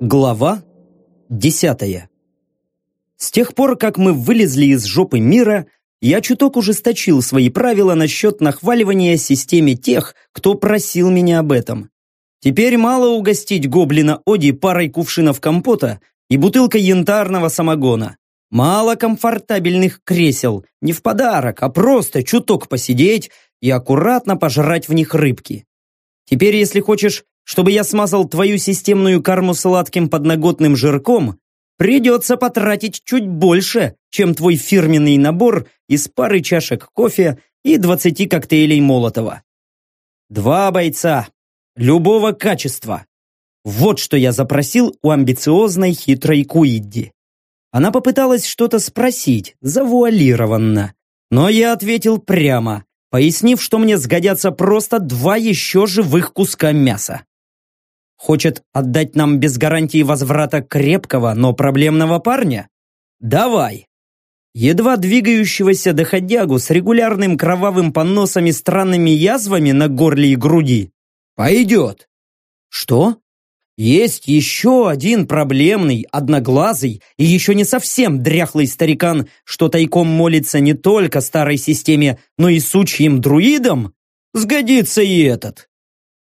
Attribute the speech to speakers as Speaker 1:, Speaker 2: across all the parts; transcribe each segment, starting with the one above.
Speaker 1: Глава десятая С тех пор, как мы вылезли из жопы мира, я чуток ужесточил свои правила насчет нахваливания системе тех, кто просил меня об этом. Теперь мало угостить гоблина Оди парой кувшинов компота и бутылкой янтарного самогона. Мало комфортабельных кресел, не в подарок, а просто чуток посидеть и аккуратно пожрать в них рыбки. Теперь, если хочешь, чтобы я смазал твою системную карму сладким подноготным жирком, придется потратить чуть больше, чем твой фирменный набор из пары чашек кофе и 20 коктейлей Молотова. Два бойца, любого качества. Вот что я запросил у амбициозной хитрой Куидди. Она попыталась что-то спросить, завуалированно. Но я ответил прямо, пояснив, что мне сгодятся просто два еще живых куска мяса. Хочет отдать нам без гарантии возврата крепкого, но проблемного парня? Давай. Едва двигающегося доходягу с регулярным кровавым поносом и странными язвами на горле и груди? Пойдет. Что? Есть еще один проблемный, одноглазый и еще не совсем дряхлый старикан, что тайком молится не только старой системе, но и сучьим друидам? Сгодится и этот.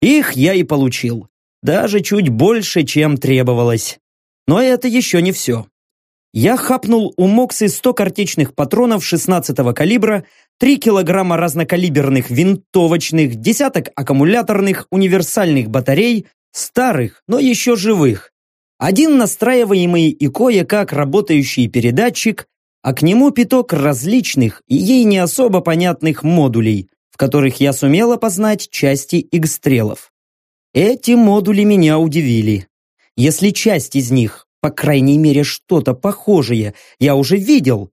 Speaker 1: Их я и получил даже чуть больше, чем требовалось. Но это еще не все. Я хапнул у Моксы 100 картечных патронов 16-го калибра, 3 килограмма разнокалиберных винтовочных, десяток аккумуляторных универсальных батарей, старых, но еще живых, один настраиваемый и кое-как работающий передатчик, а к нему пяток различных и ей не особо понятных модулей, в которых я сумел опознать части игстрелов. Эти модули меня удивили. Если часть из них, по крайней мере что-то похожее, я уже видел,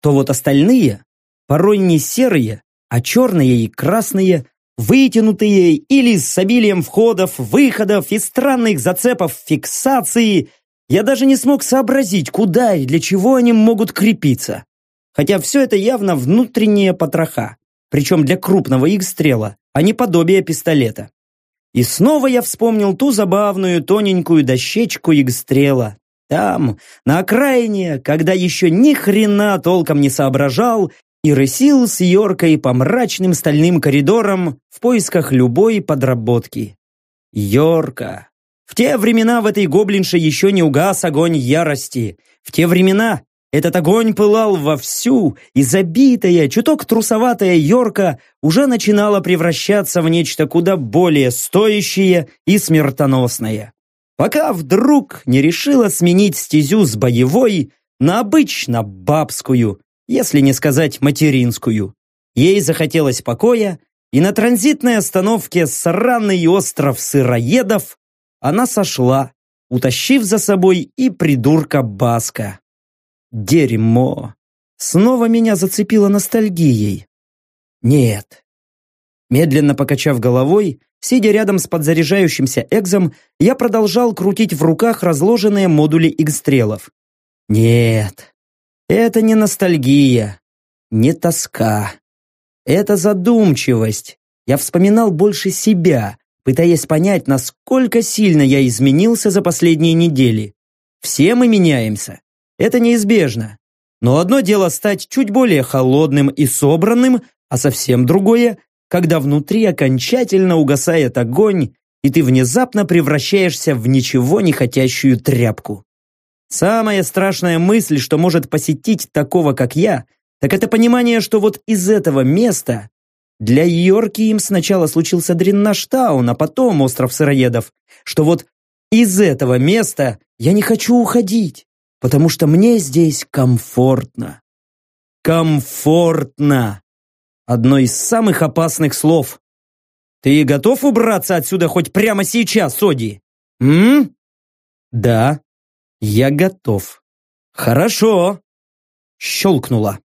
Speaker 1: то вот остальные, порой не серые, а черные и красные, вытянутые или с обилием входов, выходов и странных зацепов фиксации, я даже не смог сообразить, куда и для чего они могут крепиться. Хотя все это явно внутренние потроха, причем для крупного их-стрела, а не подобие пистолета. И снова я вспомнил ту забавную тоненькую дощечку игстрела. Там, на окраине, когда еще ни хрена толком не соображал и рысил с Йоркой по мрачным стальным коридорам в поисках любой подработки. Йорка. В те времена в этой гоблинше еще не угас огонь ярости. В те времена этот огонь пылал вовсю, и забитая, чуток трусоватая Йорка уже начинала превращаться в нечто куда более стоящее и смертоносное. Пока вдруг не решила сменить стезю с боевой на обычно бабскую, если не сказать материнскую. Ей захотелось покоя, и на транзитной остановке сраный остров сыроедов она сошла, утащив за собой и придурка Баска. Дерьмо. Снова меня зацепило ностальгией. Нет. Медленно покачав головой, сидя рядом с подзаряжающимся экзом, я продолжал крутить в руках разложенные модули игстрелов. Нет. Это не ностальгия, не тоска. Это задумчивость. Я вспоминал больше себя, пытаясь понять, насколько сильно я изменился за последние недели. Все мы меняемся. Это неизбежно. Но одно дело стать чуть более холодным и собранным, а совсем другое, когда внутри окончательно угасает огонь, и ты внезапно превращаешься в ничего не хотящую тряпку. Самая страшная мысль, что может посетить такого, как я, так это понимание, что вот из этого места для Йорки им сначала случился Дреннаштаун, а потом остров сыроедов, что вот из этого места я не хочу уходить потому что мне здесь комфортно. Комфортно! Одно из самых опасных слов. Ты готов убраться отсюда хоть прямо сейчас, Соди? М? Да, я готов. Хорошо. Щелкнуло.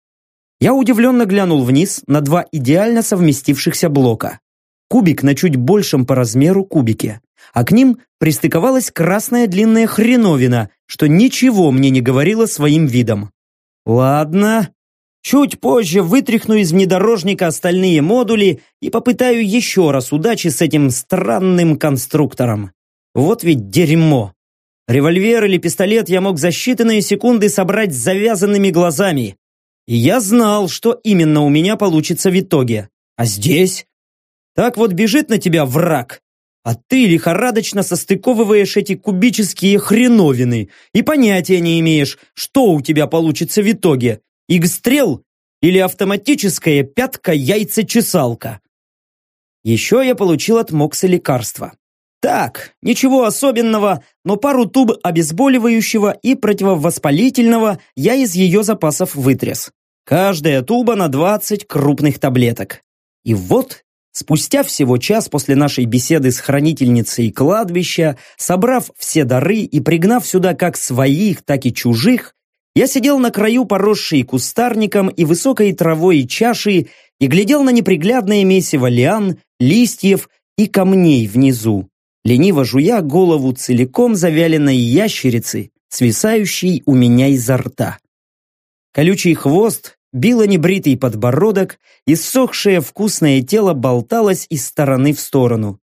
Speaker 1: Я удивленно глянул вниз на два идеально совместившихся блока. Кубик на чуть большем по размеру кубике а к ним пристыковалась красная длинная хреновина, что ничего мне не говорило своим видом. Ладно. Чуть позже вытряхну из внедорожника остальные модули и попытаю еще раз удачи с этим странным конструктором. Вот ведь дерьмо. Револьвер или пистолет я мог за считанные секунды собрать с завязанными глазами. И я знал, что именно у меня получится в итоге. А здесь? Так вот бежит на тебя враг, а ты лихорадочно состыковываешь эти кубические хреновины и понятия не имеешь, что у тебя получится в итоге. Игстрел или автоматическая пятка-яйца-чесалка. Еще я получил от Мокса лекарства. Так, ничего особенного, но пару туб обезболивающего и противовоспалительного я из ее запасов вытряс. Каждая туба на 20 крупных таблеток. И вот, спустя всего час после нашей беседы с хранительницей кладбища, собрав все дары и пригнав сюда как своих, так и чужих, я сидел на краю поросшей кустарником и высокой травой чаши и глядел на неприглядное месиво лиан, листьев и камней внизу, лениво жуя голову целиком завяленной ящерицы, свисающей у меня изо рта. Колючий хвост било небритый подбородок, и ссохшее вкусное тело болталось из стороны в сторону.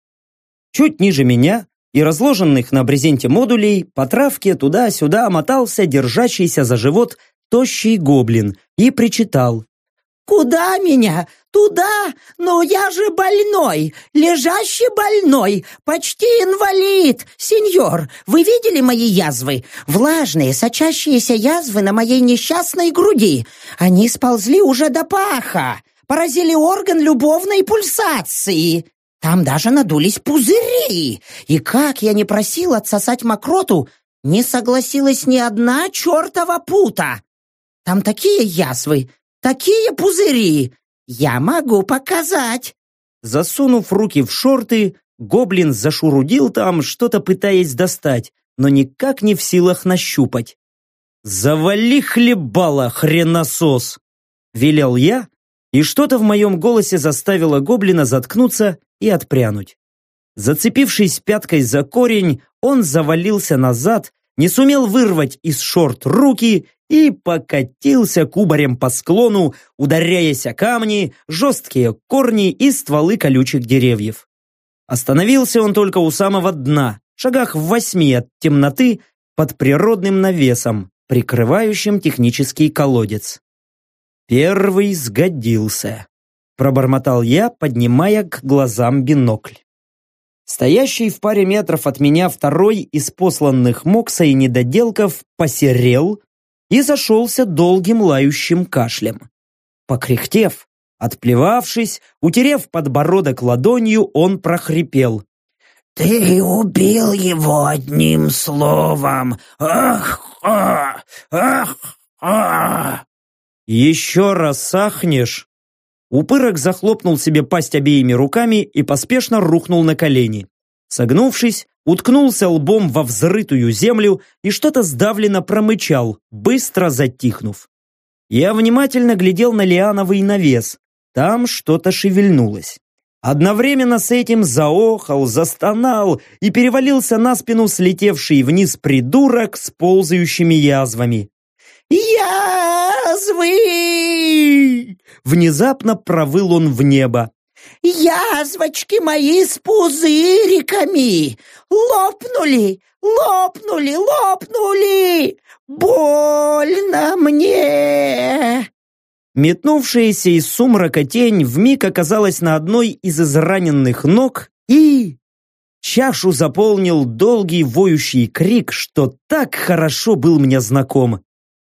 Speaker 1: Чуть ниже меня и разложенных на брезенте модулей по травке туда-сюда мотался держащийся за живот тощий гоблин и причитал.
Speaker 2: «Куда меня? Туда? Но я же больной, лежащий больной, почти инвалид. Сеньор, вы видели мои язвы? Влажные, сочащиеся язвы на моей несчастной груди. Они сползли уже до паха, поразили орган любовной пульсации. Там даже надулись пузыри. И как я не просил отсосать мокроту, не согласилась ни одна чертова пута. Там такие язвы, такие пузыри, «Я могу показать!»
Speaker 1: Засунув руки в шорты, гоблин зашурудил там, что-то пытаясь достать, но никак не в силах нащупать. «Завали хлебала, хреносос!» Велел я, и что-то в моем голосе заставило гоблина заткнуться и отпрянуть. Зацепившись пяткой за корень, он завалился назад, не сумел вырвать из шорт руки и покатился кубарем по склону, ударяясь о камни, жесткие корни и стволы колючих деревьев. Остановился он только у самого дна, шагах в восьми от темноты, под природным навесом, прикрывающим технический колодец. Первый сгодился, пробормотал я, поднимая к глазам бинокль. Стоящий в паре метров от меня второй из посланных Мокса и недоделков посерел, и зашелся долгим лающим кашлем. Покряхтев, отплевавшись, утерев подбородок ладонью, он прохрипел.
Speaker 2: «Ты убил его одним словом! Ах, ах, ах, ах!»
Speaker 1: «Еще раз сахнешь!» Упырок захлопнул себе пасть обеими руками и поспешно рухнул на колени. Согнувшись, уткнулся лбом во взрытую землю и что-то сдавленно промычал, быстро затихнув. Я внимательно глядел на лиановый навес. Там что-то шевельнулось. Одновременно с этим заохал, застонал и перевалился на спину слетевший вниз придурок с ползающими язвами.
Speaker 2: «Язвы!»
Speaker 1: Внезапно провыл он в небо.
Speaker 2: Язвочки мои с пузыриками лопнули, лопнули, лопнули! Больно мне!»
Speaker 1: Метнувшаяся из сумрака тень вмиг оказалась на одной из израненных ног и... Чашу заполнил долгий воющий крик, что так хорошо был мне знаком.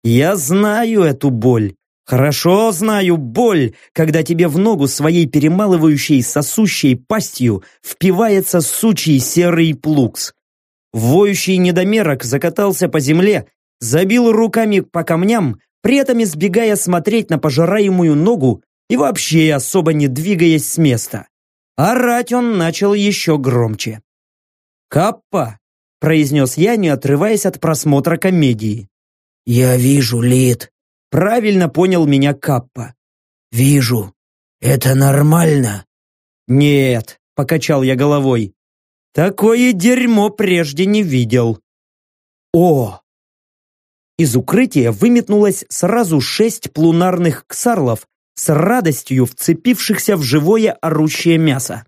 Speaker 1: Я знаю эту боль. Хорошо знаю боль, когда тебе в ногу своей перемалывающей сосущей пастью впивается сучий серый плукс. Воющий недомерок закатался по земле, забил руками по камням, при этом избегая смотреть на пожираемую ногу и вообще особо не двигаясь с места. Орать он начал еще громче. «Каппа!» – произнес я, не отрываясь от просмотра комедии.
Speaker 2: «Я вижу, Лид»,
Speaker 1: Правильно понял меня Каппа.
Speaker 2: «Вижу. Это нормально?»
Speaker 1: «Нет», — покачал я головой. «Такое дерьмо прежде не видел». «О, Из укрытия выметнулось сразу шесть плунарных ксарлов с радостью вцепившихся в живое орущее мясо.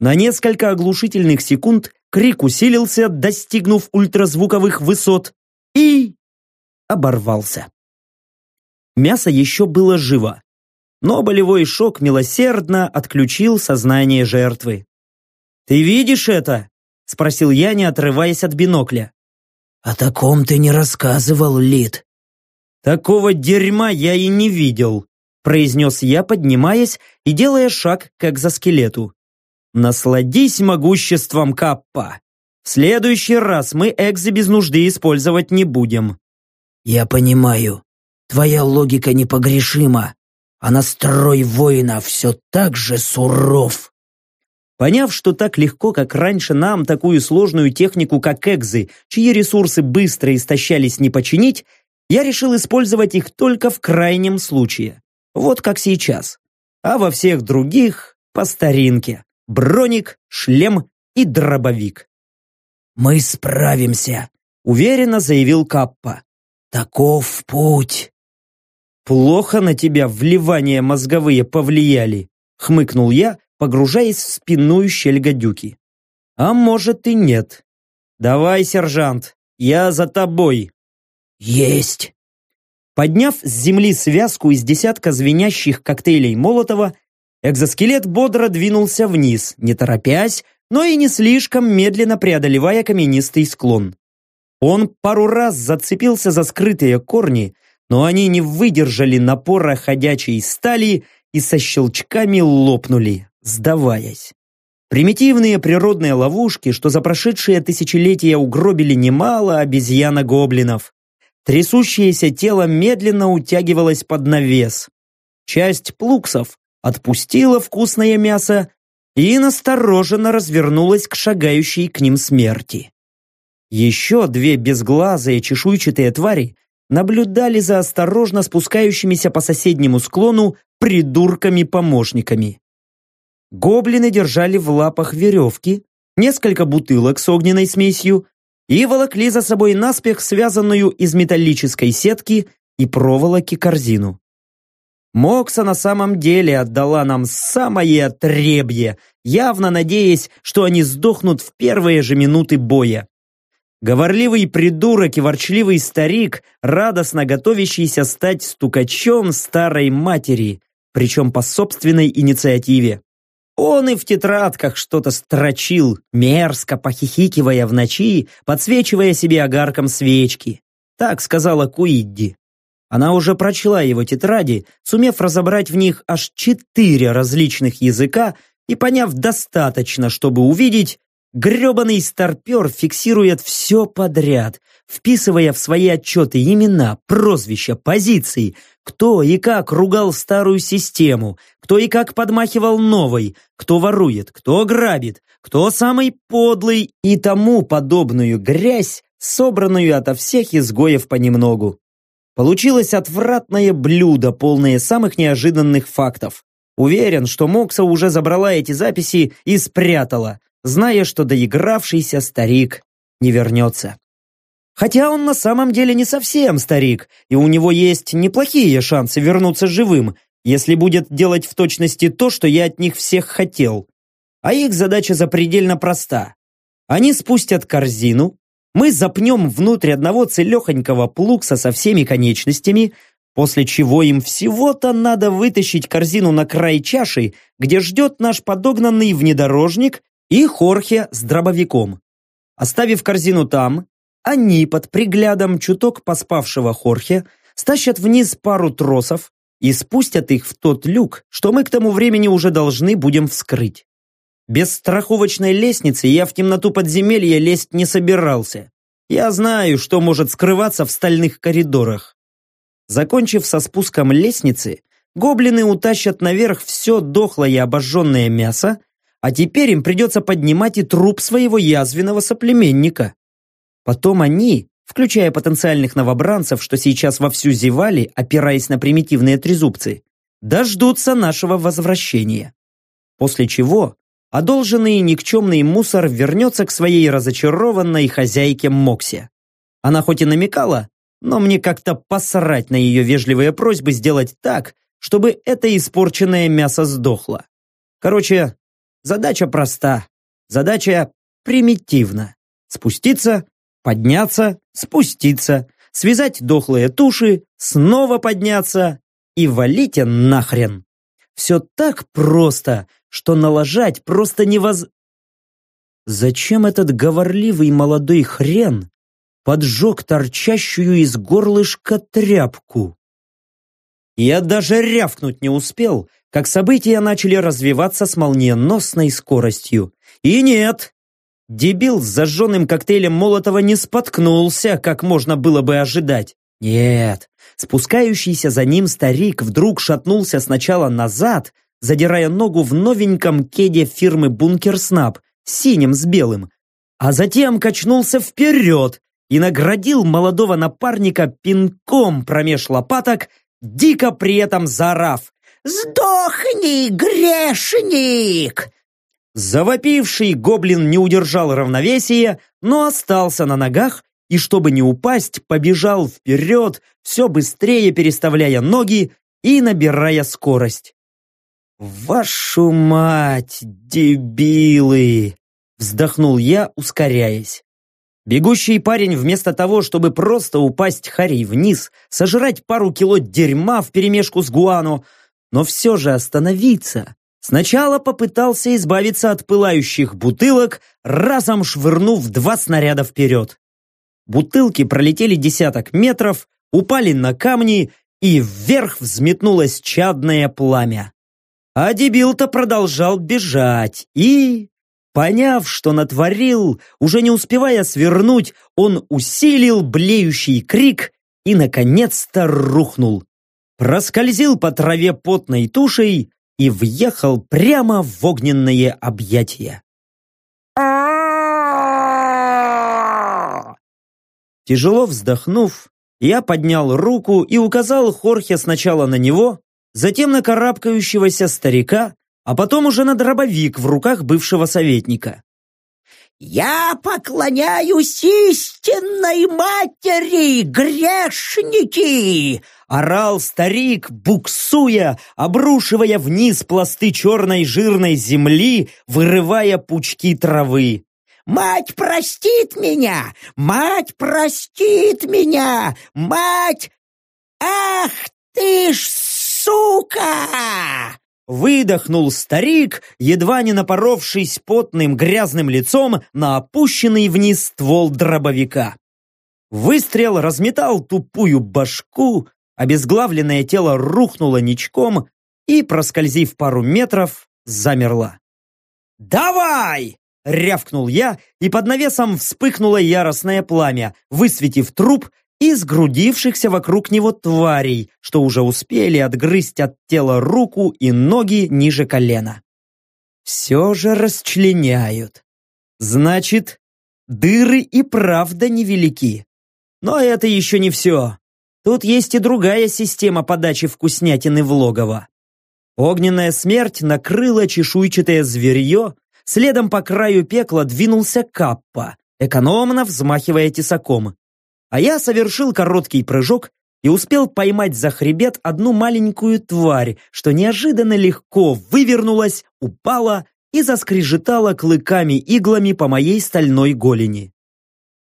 Speaker 1: На несколько оглушительных секунд крик усилился, достигнув ультразвуковых высот, и оборвался. Мясо еще было живо, но болевой шок милосердно отключил сознание жертвы. «Ты видишь это?» – спросил я, не отрываясь от бинокля.
Speaker 2: «О таком ты не рассказывал, Лид».
Speaker 1: «Такого дерьма я и не видел», – произнес я, поднимаясь и делая шаг к экзоскелету. «Насладись могуществом Каппа. В следующий раз мы экзы без нужды использовать не будем».
Speaker 2: «Я понимаю. Твоя логика непогрешима а настрой воина все так же суров.
Speaker 1: Поняв, что так легко, как раньше нам такую сложную технику, как экзы, чьи ресурсы быстро истощались не починить, я решил использовать их только в крайнем случае. Вот как сейчас. А во всех других по старинке. Броник, шлем и дробовик.
Speaker 2: «Мы справимся», —
Speaker 1: уверенно заявил Каппа.
Speaker 2: «Таков путь».
Speaker 1: «Плохо на тебя вливания мозговые повлияли», — хмыкнул я, погружаясь в спинную щель гадюки. «А может и нет. Давай, сержант, я за тобой».
Speaker 2: «Есть!»
Speaker 1: Подняв с земли связку из десятка звенящих коктейлей Молотова, экзоскелет бодро двинулся вниз, не торопясь, но и не слишком медленно преодолевая каменистый склон. Он пару раз зацепился за скрытые корни, но они не выдержали напора ходячей стали и со щелчками лопнули, сдаваясь. Примитивные природные ловушки, что за прошедшие тысячелетия угробили немало обезьяна-гоблинов. Трясущееся тело медленно утягивалось под навес. Часть плуксов отпустила вкусное мясо и настороженно развернулась к шагающей к ним смерти. Еще две безглазые чешуйчатые твари наблюдали за осторожно спускающимися по соседнему склону придурками-помощниками. Гоблины держали в лапах веревки, несколько бутылок с огненной смесью и волокли за собой наспех связанную из металлической сетки и проволоки корзину. Мокса на самом деле отдала нам самое отребье, явно надеясь, что они сдохнут в первые же минуты боя. Говорливый придурок и ворчливый старик, радостно готовящийся стать стукачом старой матери, причем по собственной инициативе. Он и в тетрадках что-то строчил, мерзко похихикивая в ночи, подсвечивая себе огарком свечки. Так сказала Куидди. Она уже прочла его тетради, сумев разобрать в них аж четыре различных языка и поняв достаточно, чтобы увидеть, Гребаный старпер фиксирует все подряд, вписывая в свои отчеты имена, прозвища, позиции, кто и как ругал старую систему, кто и как подмахивал новой, кто ворует, кто грабит, кто самый подлый и тому подобную грязь, собранную ото всех изгоев понемногу. Получилось отвратное блюдо, полное самых неожиданных фактов. Уверен, что Мокса уже забрала эти записи и спрятала, зная, что доигравшийся старик не вернется. Хотя он на самом деле не совсем старик, и у него есть неплохие шансы вернуться живым, если будет делать в точности то, что я от них всех хотел. А их задача запредельно проста. Они спустят корзину, мы запнем внутрь одного целехонького плукса со всеми конечностями, после чего им всего-то надо вытащить корзину на край чаши, где ждет наш подогнанный внедорожник и Хорхе с дробовиком. Оставив корзину там, они под приглядом чуток поспавшего Хорхе стащат вниз пару тросов и спустят их в тот люк, что мы к тому времени уже должны будем вскрыть. Без страховочной лестницы я в темноту подземелья лезть не собирался. Я знаю, что может скрываться в стальных коридорах. Закончив со спуском лестницы, гоблины утащат наверх все дохлое обожженное мясо а теперь им придется поднимать и труп своего язвенного соплеменника. Потом они, включая потенциальных новобранцев, что сейчас вовсю зевали, опираясь на примитивные трезубцы, дождутся нашего возвращения. После чего одолженный никчемный мусор вернется к своей разочарованной хозяйке Моксе. Она хоть и намекала, но мне как-то посрать на ее вежливые просьбы сделать так, чтобы это испорченное мясо сдохло. Короче, задача проста. Задача примитивна. Спуститься, подняться, спуститься, связать дохлые туши, снова подняться и валите нахрен. Все так просто, что налажать просто невоз... Зачем этот говорливый молодой хрен поджег торчащую из горлышка тряпку? Я даже рявкнуть не успел, как события начали развиваться с молниеносной скоростью. И нет, дебил с зажженным коктейлем Молотова не споткнулся, как можно было бы ожидать. Нет, спускающийся за ним старик вдруг шатнулся сначала назад, задирая ногу в новеньком кеде фирмы «Бункер Снаб», синим с белым, а затем качнулся вперед и наградил молодого напарника пинком промеж лопаток, дико при этом заорав «Сдохни, грешник!» Завопивший гоблин не удержал равновесия, но остался на ногах и, чтобы не упасть, побежал вперед, все быстрее переставляя ноги и набирая скорость. «Вашу мать, дебилы!» Вздохнул я, ускоряясь. Бегущий парень вместо того, чтобы просто упасть харей вниз, сожрать пару кило дерьма вперемешку с гуано, но все же остановиться, сначала попытался избавиться от пылающих бутылок, разом швырнув два снаряда вперед. Бутылки пролетели десяток метров, упали на камни, и вверх взметнулось чадное пламя. А дебил-то продолжал бежать и... Поняв, что натворил, уже не успевая свернуть, он усилил блеющий крик и, наконец-то, рухнул. Проскользил по траве потной тушей и въехал прямо в огненное объятие. Тяжело вздохнув, я поднял руку и указал Хорхе сначала на него, затем на карабкающегося старика, а потом уже на дробовик в руках бывшего советника. «Я поклоняюсь истинной матери, грешники!» Орал старик, буксуя, обрушивая вниз пласты черной жирной земли, вырывая пучки травы. «Мать простит меня! Мать простит меня! Мать! Ах ты ж сука!» Выдохнул старик, едва не напоровшись потным грязным лицом на опущенный вниз ствол дробовика. Выстрел разметал тупую башку, обезглавленное тело рухнуло ничком и, проскользив пару метров, замерло. «Давай!» — рявкнул я, и под навесом вспыхнуло яростное пламя, высветив труп и сгрудившихся вокруг него тварей, что уже успели отгрызть от тела руку и ноги ниже колена. Все же расчленяют. Значит, дыры и правда невелики. Но это еще не все. Тут есть и другая система подачи вкуснятины в логово. Огненная смерть накрыла чешуйчатое зверье, следом по краю пекла двинулся Каппа, экономно взмахивая тесаком а я совершил короткий прыжок и успел поймать за хребет одну маленькую тварь, что неожиданно легко вывернулась, упала и заскрежетала клыками-иглами по моей стальной голени.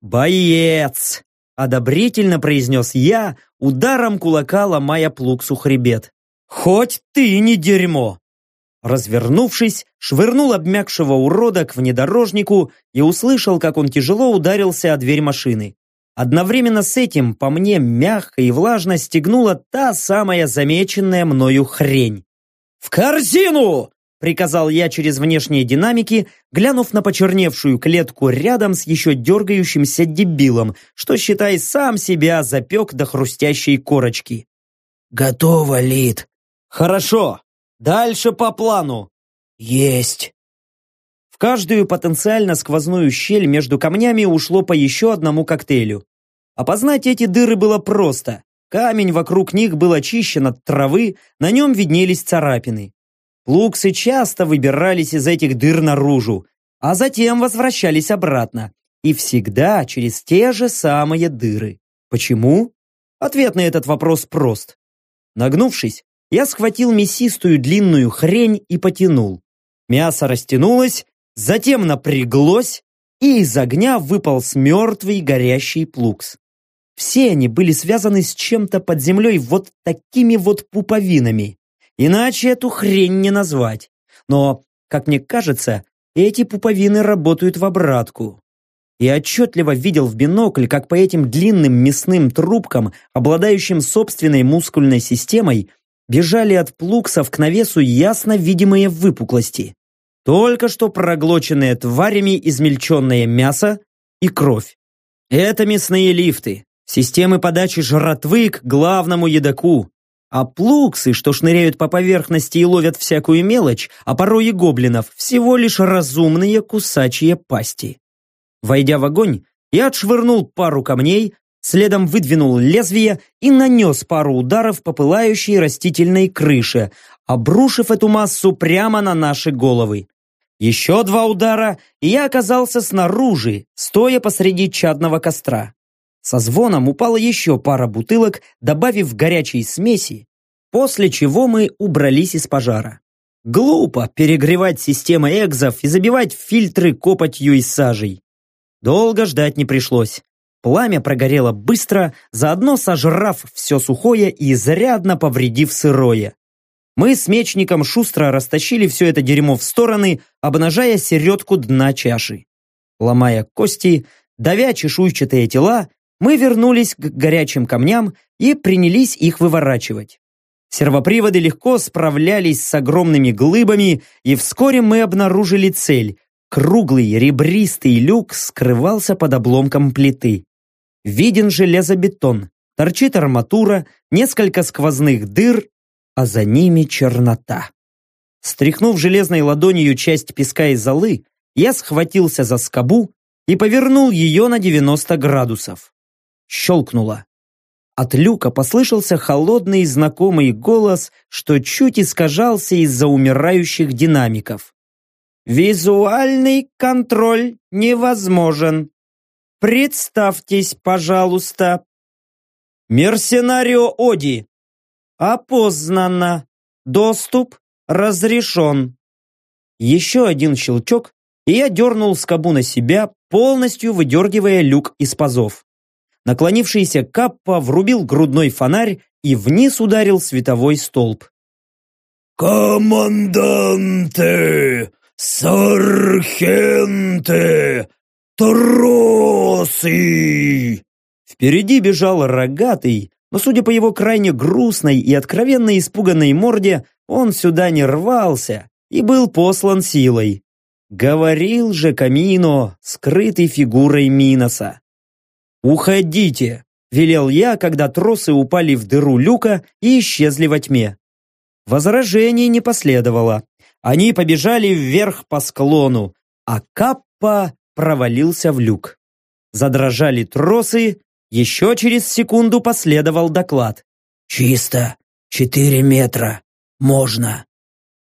Speaker 1: «Боец!» — одобрительно произнес я, ударом кулака ломая плуксу хребет. «Хоть ты не дерьмо!» Развернувшись, швырнул обмякшего урода к внедорожнику и услышал, как он тяжело ударился о дверь машины. Одновременно с этим по мне мягко и влажно стегнула та самая замеченная мною хрень. «В корзину!» — приказал я через внешние динамики, глянув на почерневшую клетку рядом с еще дергающимся дебилом, что, считай, сам себя запек до хрустящей корочки.
Speaker 2: «Готово, Лид».
Speaker 1: «Хорошо. Дальше по плану».
Speaker 2: «Есть».
Speaker 1: В каждую потенциально сквозную щель между камнями ушло по еще одному коктейлю. Опознать эти дыры было просто. Камень вокруг них был очищен от травы, на нем виднелись царапины. Луксы часто выбирались из этих дыр наружу, а затем возвращались обратно. И всегда через те же самые дыры. Почему? Ответ на этот вопрос прост. Нагнувшись, я схватил мясистую длинную хрень и потянул. Мясо растянулось, затем напряглось, и из огня выпал мертвый горящий плукс. Все они были связаны с чем-то под землей вот такими вот пуповинами. Иначе эту хрень не назвать. Но, как мне кажется, эти пуповины работают в обратку. И отчетливо видел в бинокль, как по этим длинным мясным трубкам, обладающим собственной мускульной системой, бежали от плуксов к навесу ясно видимые выпуклости. Только что проглоченные тварями измельченное мясо и кровь. Это мясные лифты, системы подачи жратвы к главному едоку. А плуксы, что шныряют по поверхности и ловят всякую мелочь, а порой и гоблинов, всего лишь разумные кусачие пасти. Войдя в огонь, я отшвырнул пару камней, следом выдвинул лезвие и нанес пару ударов по пылающей растительной крыше, обрушив эту массу прямо на наши головы. Еще два удара, и я оказался снаружи, стоя посреди чадного костра. Со звоном упала еще пара бутылок, добавив горячей смеси, после чего мы убрались из пожара. Глупо перегревать системы экзов и забивать фильтры копотью и сажей. Долго ждать не пришлось. Пламя прогорело быстро, заодно сожрав все сухое и изрядно повредив сырое. Мы с мечником шустро растащили все это дерьмо в стороны, обнажая середку дна чаши. Ломая кости, давя чешуйчатые тела, мы вернулись к горячим камням и принялись их выворачивать. Сервоприводы легко справлялись с огромными глыбами, и вскоре мы обнаружили цель. Круглый ребристый люк скрывался под обломком плиты. Виден железобетон, торчит арматура, несколько сквозных дыр, а за ними чернота. Стряхнув железной ладонью часть песка и золы, я схватился за скобу и повернул ее на 90 градусов. Щелкнуло. От люка послышался холодный знакомый голос, что чуть искажался из-за умирающих динамиков. «Визуальный контроль невозможен. Представьтесь, пожалуйста». «Мерсенарио Оди». «Опознано. Доступ разрешен». Еще один щелчок, и я дернул скобу на себя, полностью выдергивая люк из пазов. Наклонившийся Каппа врубил грудной фонарь и вниз ударил световой столб.
Speaker 3: «Команданте! Сархенте! Тросы!»
Speaker 1: Впереди бежал рогатый, но, судя по его крайне грустной и откровенно испуганной морде, он сюда не рвался и был послан силой. Говорил же Камино, скрытой фигурой Миноса. «Уходите!» – велел я, когда тросы упали в дыру люка и исчезли во тьме. Возражений не последовало. Они побежали вверх по склону, а Каппа провалился в люк. Задрожали тросы, еще через секунду последовал доклад.
Speaker 2: «Чисто. Четыре метра. Можно».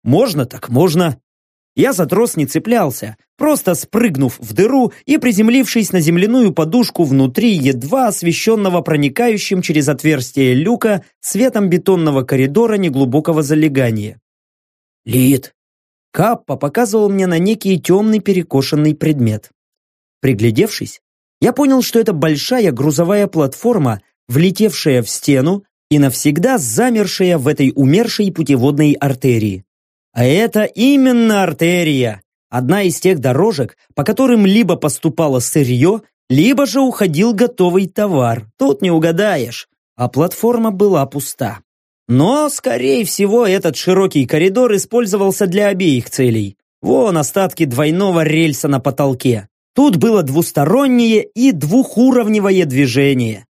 Speaker 1: «Можно так можно. Я за трос не цеплялся, просто спрыгнув в дыру и приземлившись на земляную подушку внутри едва освещенного проникающим через отверстие люка светом бетонного коридора неглубокого залегания.
Speaker 2: «Лид!»
Speaker 1: Каппа показывал мне на некий темный перекошенный предмет. Приглядевшись, я понял, что это большая грузовая платформа, влетевшая в стену и навсегда замершая в этой умершей путеводной артерии. А это именно артерия, одна из тех дорожек, по которым либо поступало сырье, либо же уходил готовый товар. Тут не угадаешь. А платформа была пуста. Но, скорее всего, этот широкий коридор использовался для обеих целей. Вон остатки двойного рельса на потолке. Тут было двустороннее и двухуровневое движение.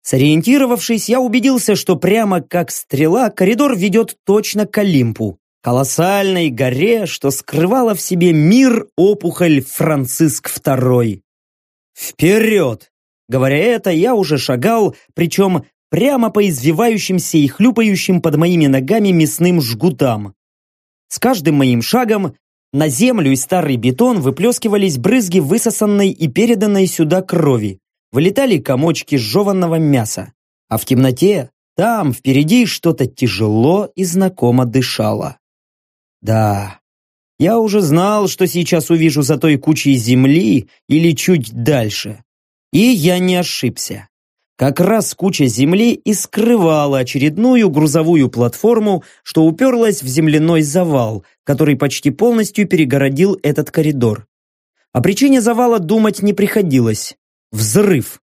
Speaker 1: Сориентировавшись, я убедился, что прямо как стрела коридор ведет точно к Олимпу колоссальной горе, что скрывала в себе мир опухоль Франциск II. Вперед! Говоря это, я уже шагал, причем прямо по извивающимся и хлюпающим под моими ногами мясным жгутам. С каждым моим шагом на землю и старый бетон выплескивались брызги высосанной и переданной сюда крови. вылетали комочки жеванного мяса, а в темноте там впереди что-то тяжело и знакомо дышало. Да, я уже знал, что сейчас увижу за той кучей земли или чуть дальше. И я не ошибся. Как раз куча земли и скрывала очередную грузовую платформу, что уперлась в земляной завал, который почти полностью перегородил этот коридор. О причине завала думать не приходилось. Взрыв.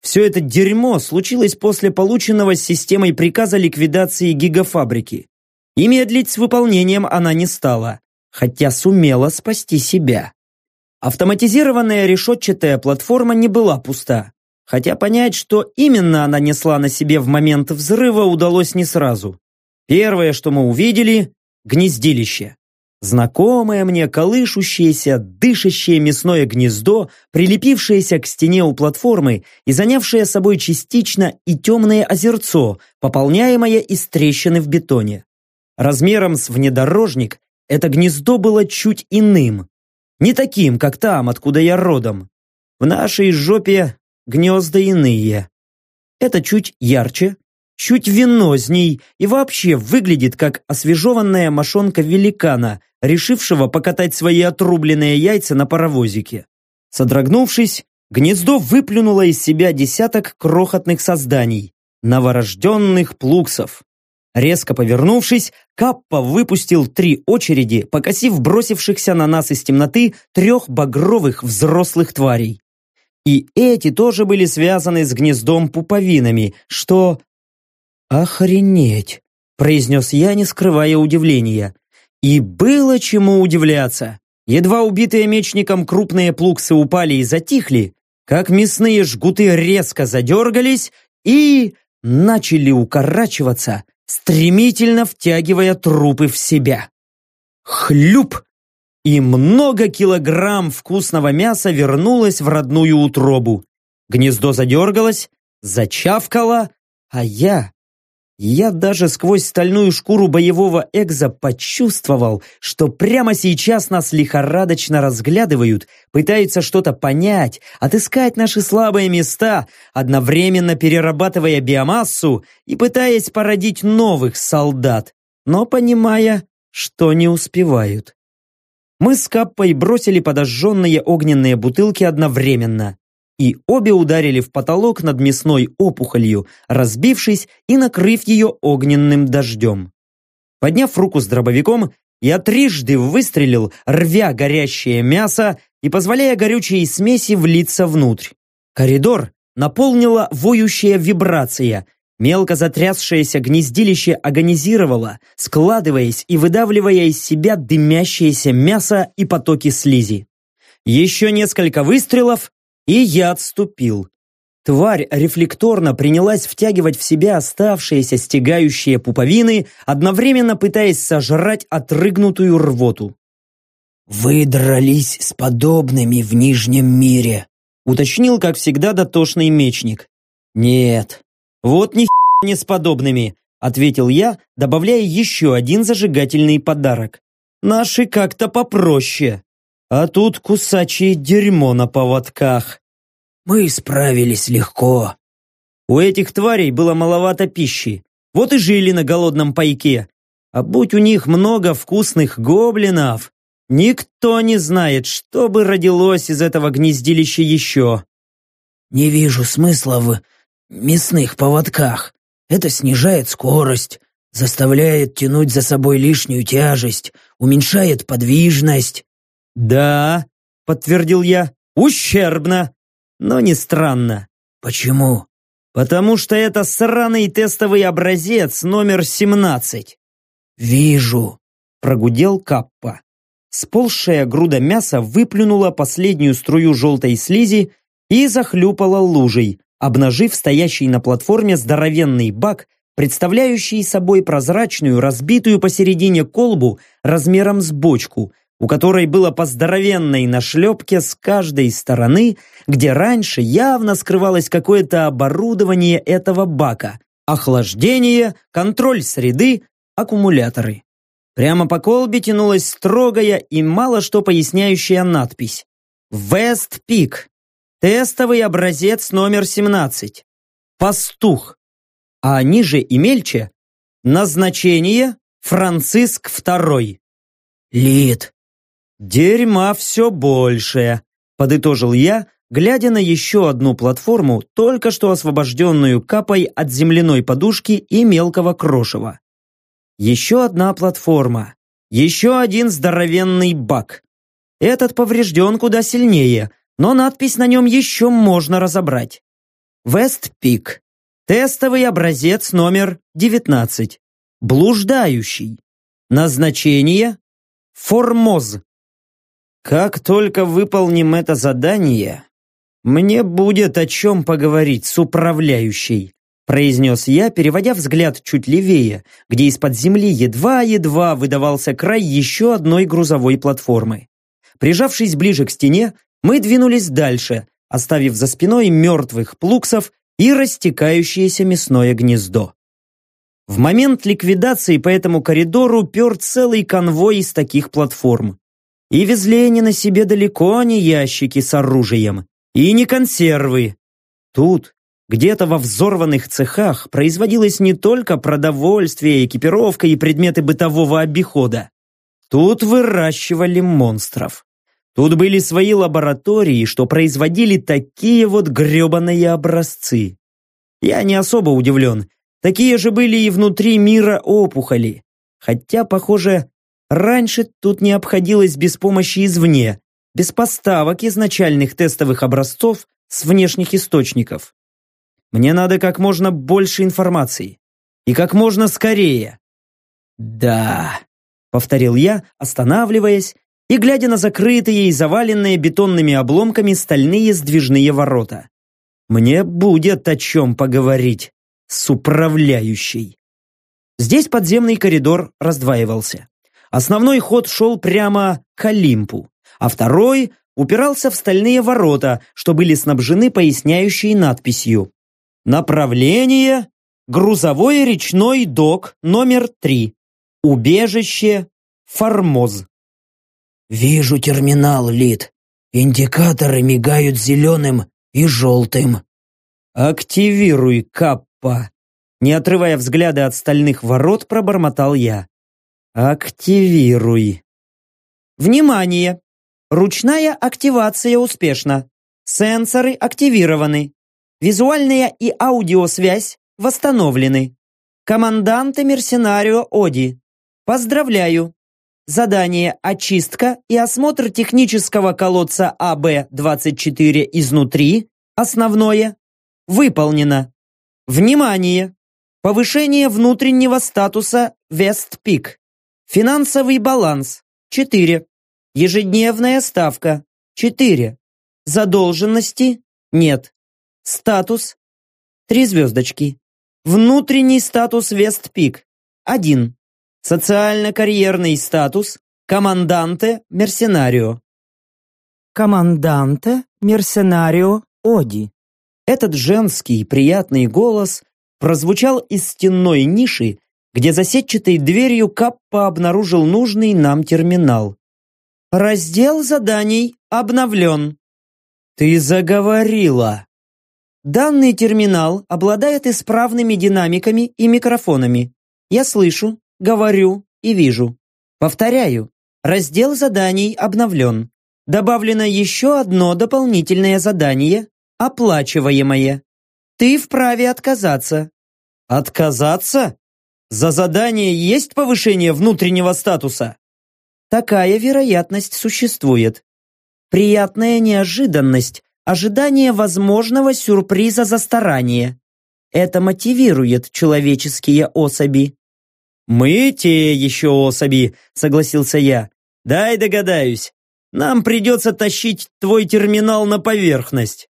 Speaker 1: Все это дерьмо случилось после полученного системой приказа ликвидации гигафабрики. И медлить с выполнением она не стала, хотя сумела спасти себя. Автоматизированная решетчатая платформа не была пуста, хотя понять, что именно она несла на себе в момент взрыва, удалось не сразу. Первое, что мы увидели – гнездилище. Знакомое мне колышущееся, дышащее мясное гнездо, прилепившееся к стене у платформы и занявшее собой частично и темное озерцо, пополняемое из трещины в бетоне. Размером с внедорожник это гнездо было чуть иным. Не таким, как там, откуда я родом. В нашей жопе гнезда иные. Это чуть ярче, чуть венозней и вообще выглядит как освежеванная мошонка великана, решившего покатать свои отрубленные яйца на паровозике. Содрогнувшись, гнездо выплюнуло из себя десяток крохотных созданий, новорожденных плуксов. Резко повернувшись, Каппа выпустил три очереди, покосив бросившихся на нас из темноты трех багровых взрослых тварей. И эти тоже были связаны с гнездом пуповинами, что... «Охренеть!» – произнес я, не скрывая удивления. И было чему удивляться. Едва убитые мечником крупные плуксы упали и затихли, как мясные жгуты резко задергались и начали укорачиваться, стремительно втягивая трупы в себя. Хлюп! И много килограмм вкусного мяса вернулось в родную утробу. Гнездо задергалось, зачавкало, а я я даже сквозь стальную шкуру боевого экза почувствовал, что прямо сейчас нас лихорадочно разглядывают, пытаются что-то понять, отыскать наши слабые места, одновременно перерабатывая биомассу и пытаясь породить новых солдат, но понимая, что не успевают. Мы с Каппой бросили подожженные огненные бутылки одновременно и обе ударили в потолок над мясной опухолью, разбившись и накрыв ее огненным дождем. Подняв руку с дробовиком, я трижды выстрелил, рвя горящее мясо и позволяя горючей смеси влиться внутрь. Коридор наполнила воющая вибрация, мелко затрясшееся гнездилище агонизировало, складываясь и выдавливая из себя дымящееся мясо и потоки слизи. Еще несколько выстрелов, и я отступил. Тварь рефлекторно принялась втягивать в себя оставшиеся стегающие пуповины, одновременно пытаясь сожрать отрыгнутую рвоту.
Speaker 2: «Вы дрались с подобными в Нижнем мире»,
Speaker 1: уточнил, как всегда, дотошный мечник. «Нет, вот ни не с подобными», ответил я, добавляя еще один зажигательный подарок. «Наши как-то попроще». А тут кусачее дерьмо на поводках.
Speaker 2: Мы справились легко.
Speaker 1: У этих тварей было маловато пищи. Вот и жили на голодном пайке. А будь у них много вкусных гоблинов, никто не знает, что бы родилось из этого гнездилища еще.
Speaker 2: Не вижу смысла в мясных поводках. Это снижает скорость, заставляет тянуть за собой лишнюю тяжесть, уменьшает подвижность.
Speaker 1: «Да», — подтвердил я, — «ущербно, но не странно».
Speaker 2: «Почему?»
Speaker 1: «Потому что это сраный тестовый образец номер 17».
Speaker 2: «Вижу», —
Speaker 1: прогудел Каппа. Сползшая груда мяса выплюнула последнюю струю желтой слизи и захлюпала лужей, обнажив стоящий на платформе здоровенный бак, представляющий собой прозрачную, разбитую посередине колбу размером с бочку — у которой было по здоровенной нашлепке с каждой стороны, где раньше явно скрывалось какое-то оборудование этого бака, охлаждение, контроль среды, аккумуляторы. Прямо по колбе тянулась строгая и мало что поясняющая надпись «Вест Пик». Тестовый образец номер 17. Пастух. А ниже и мельче назначение Франциск II.
Speaker 2: Лид.
Speaker 1: Дерьма все больше, подытожил я, глядя на еще одну платформу, только что освобожденную капой от земляной подушки и мелкого крошева. Еще одна платформа. Еще один здоровенный бак. Этот поврежден куда сильнее, но надпись на нем еще можно разобрать. Вестпик. Тестовый образец номер 19. Блуждающий. Назначение Формоз. Как только выполним это задание, мне будет о чем поговорить с управляющей, произнес я, переводя взгляд чуть левее, где из-под земли едва-едва выдавался край еще одной грузовой платформы. Прижавшись ближе к стене, мы двинулись дальше, оставив за спиной мертвых плуксов и растекающееся мясное гнездо. В момент ликвидации по этому коридору пер целый конвой из таких платформ. И везли они на себе далеко не ящики с оружием, и не консервы. Тут, где-то во взорванных цехах, производилось не только продовольствие, экипировка и предметы бытового обихода. Тут выращивали монстров. Тут были свои лаборатории, что производили такие вот гребаные образцы. Я не особо удивлен. Такие же были и внутри мира опухоли. Хотя, похоже, раньше тут не обходилось без помощи извне, без поставок изначальных тестовых образцов с внешних источников. Мне надо как можно больше информации. И как можно скорее. «Да», — повторил я, останавливаясь и глядя на закрытые и заваленные бетонными обломками стальные сдвижные ворота. «Мне будет о чем поговорить с управляющей». Здесь подземный коридор раздваивался. Основной ход шел прямо к Олимпу, а второй упирался в стальные ворота, что были снабжены поясняющей надписью «Направление грузовой речной док номер 3. Убежище Формоз».
Speaker 2: «Вижу терминал, Лид. Индикаторы мигают зеленым и желтым».
Speaker 1: «Активируй, Каппа!» Не отрывая взгляда от стальных ворот, пробормотал я. «Активируй!» «Внимание! Ручная активация успешна. Сенсоры активированы. Визуальная и аудиосвязь восстановлены. Команданты Мерсенарио Оди. Поздравляю! Задание «Очистка и осмотр технического колодца АБ-24 изнутри» основное выполнено. Внимание! Повышение внутреннего статуса Вестпик. Финансовый баланс 4. Ежедневная ставка 4. Задолженности нет. Статус 3 звездочки. Внутренний статус Вестпик 1. Социально-карьерный статус Команданте Мерсенарио. Команданте Мерсенарио Оди. Этот женский приятный голос прозвучал из стенной ниши, где за сетчатой дверью Каппа обнаружил нужный нам терминал. Раздел заданий обновлен. Ты заговорила. Данный терминал обладает исправными динамиками и микрофонами. Я слышу, говорю и вижу. Повторяю, раздел заданий обновлен. Добавлено еще одно дополнительное задание, оплачиваемое. Ты вправе отказаться. Отказаться? За задание есть повышение внутреннего статуса? Такая вероятность существует. Приятная неожиданность, ожидание возможного сюрприза за старание. Это мотивирует человеческие особи. «Мы те еще особи», — согласился я. «Дай догадаюсь. Нам придется тащить твой терминал на поверхность».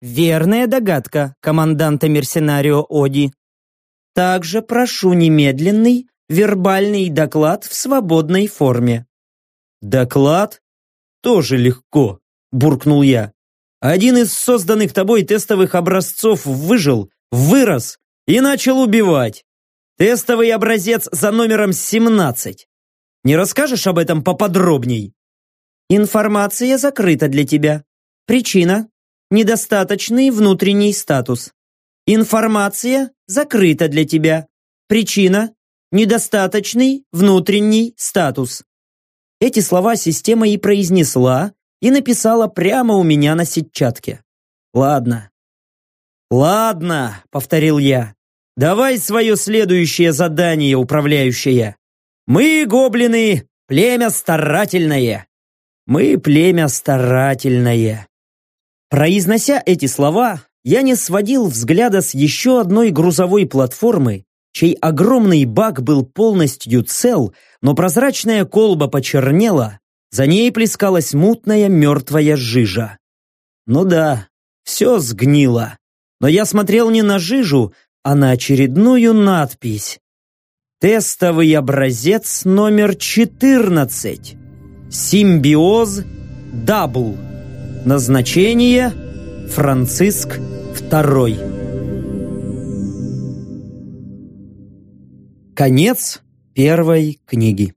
Speaker 1: Верная догадка, команданта Мерсенарио Оди. Также прошу немедленный вербальный доклад в свободной форме. Доклад? Тоже легко, буркнул я. Один из созданных тобой тестовых образцов выжил, вырос и начал убивать. Тестовый образец за номером 17. Не расскажешь об этом поподробней? Информация закрыта для тебя. Причина? Недостаточный внутренний статус. Информация закрыта для тебя. Причина – недостаточный внутренний статус. Эти слова система и произнесла, и написала прямо у меня на сетчатке. Ладно. Ладно, повторил я. Давай свое следующее задание, управляющая. Мы, гоблины, племя старательное. Мы племя старательное. Произнося эти слова, я не сводил взгляда с еще одной грузовой платформы, чей огромный бак был полностью цел, но прозрачная колба почернела, за ней плескалась мутная мертвая жижа. Ну да, все сгнило. Но я смотрел не на жижу, а на очередную надпись. Тестовый образец номер 14. Симбиоз Дабл. Назначение Франциск II. Конец первой книги.